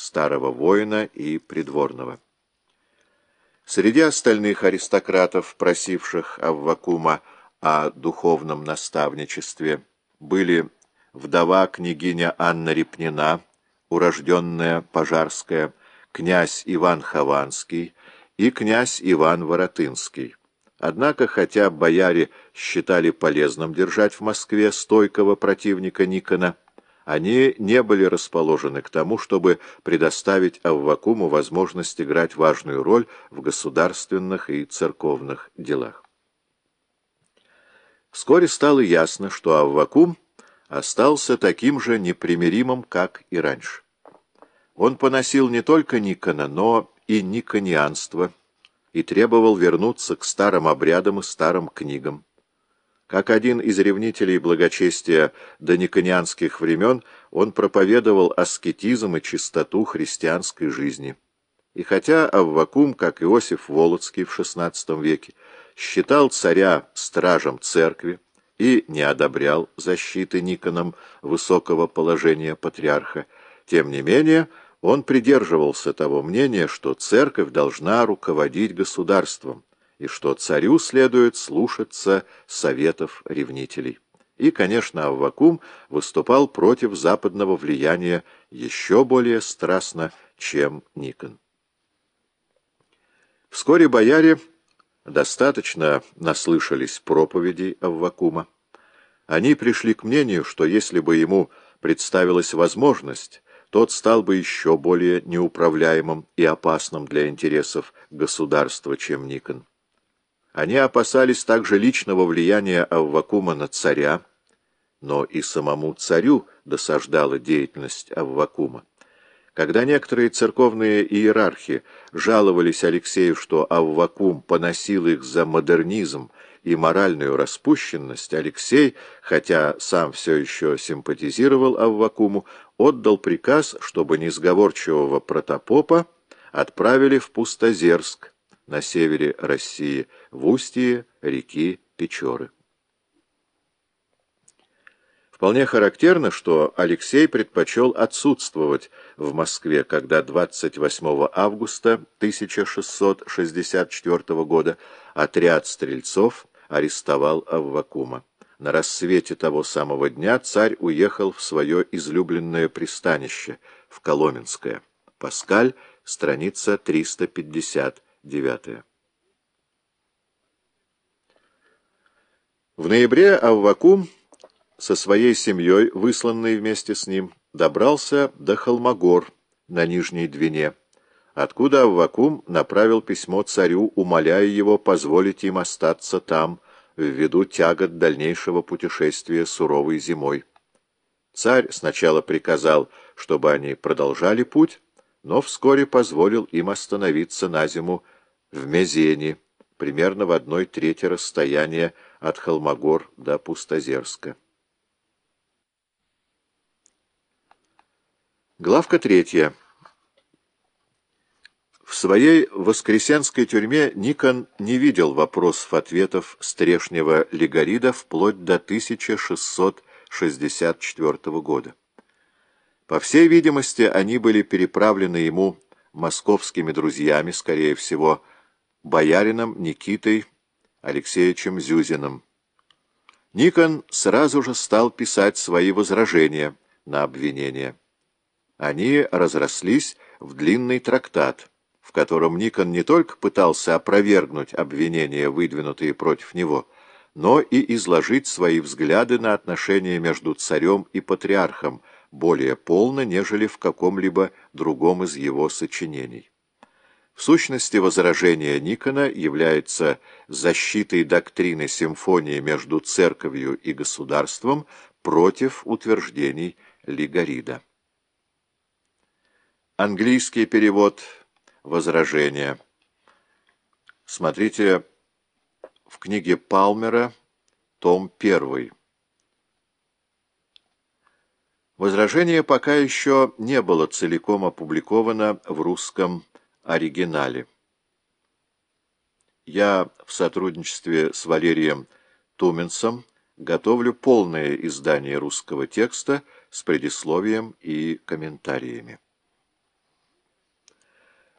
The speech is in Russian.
старого воина и придворного. Среди остальных аристократов, просивших Аввакума о духовном наставничестве, были вдова княгиня Анна Репнина, урожденная Пожарская, князь Иван Хованский и князь Иван Воротынский. Однако, хотя бояре считали полезным держать в Москве стойкого противника Никона, они не были расположены к тому, чтобы предоставить Аввакуму возможность играть важную роль в государственных и церковных делах. Вскоре стало ясно, что Аввакум остался таким же непримиримым, как и раньше. Он поносил не только Никона, но и никонианство – и требовал вернуться к старым обрядам и старым книгам. Как один из ревнителей благочестия до никонианских времен, он проповедовал аскетизм и чистоту христианской жизни. И хотя Аввакум, как Иосиф Волоцкий в XVI веке, считал царя стражем церкви и не одобрял защиты Никоном высокого положения патриарха, тем не менее он придерживался того мнения, что церковь должна руководить государством и что царю следует слушаться советов ревнителей. И, конечно, Аввакум выступал против западного влияния еще более страстно, чем Никон. Вскоре бояре достаточно наслышались проповедей Аввакума. Они пришли к мнению, что если бы ему представилась возможность тот стал бы еще более неуправляемым и опасным для интересов государства, чем Никон. Они опасались также личного влияния Аввакума на царя, но и самому царю досаждала деятельность Аввакума. Когда некоторые церковные иерархи жаловались Алексею, что Аввакум поносил их за модернизм и моральную распущенность, Алексей, хотя сам все еще симпатизировал Аввакуму, отдал приказ, чтобы несговорчивого протопопа отправили в Пустозерск на севере России, в устье реки Печоры. Вполне характерно, что Алексей предпочел отсутствовать в Москве, когда 28 августа 1664 года отряд стрельцов арестовал Аввакума. На рассвете того самого дня царь уехал в свое излюбленное пристанище, в Коломенское. Паскаль, страница 359. В ноябре Аввакум со своей семьей, высланный вместе с ним, добрался до Холмогор на Нижней Двине, откуда Аввакум направил письмо царю, умоляя его позволить им остаться там, ввиду тягот дальнейшего путешествия суровой зимой. Царь сначала приказал, чтобы они продолжали путь, но вскоре позволил им остановиться на зиму в Мезене, примерно в одной трети расстояния от Холмогор до Пустозерска. Главка третья. В своей воскресенской тюрьме Никон не видел вопросов-ответов Стрешнего Легорида вплоть до 1664 года. По всей видимости, они были переправлены ему московскими друзьями, скорее всего, боярином Никитой Алексеевичем Зюзиным. Никон сразу же стал писать свои возражения на обвинение. Они разрослись в длинный трактат, в котором Никон не только пытался опровергнуть обвинения, выдвинутые против него, но и изложить свои взгляды на отношения между царем и патриархом более полно, нежели в каком-либо другом из его сочинений. В сущности, возражение Никона является защитой доктрины симфонии между церковью и государством против утверждений Лигарида. Английский перевод возражения. Смотрите в книге Палмера, том 1. Возражение пока еще не было целиком опубликовано в русском оригинале. Я в сотрудничестве с Валерием Туменсом готовлю полное издание русского текста с предисловием и комментариями.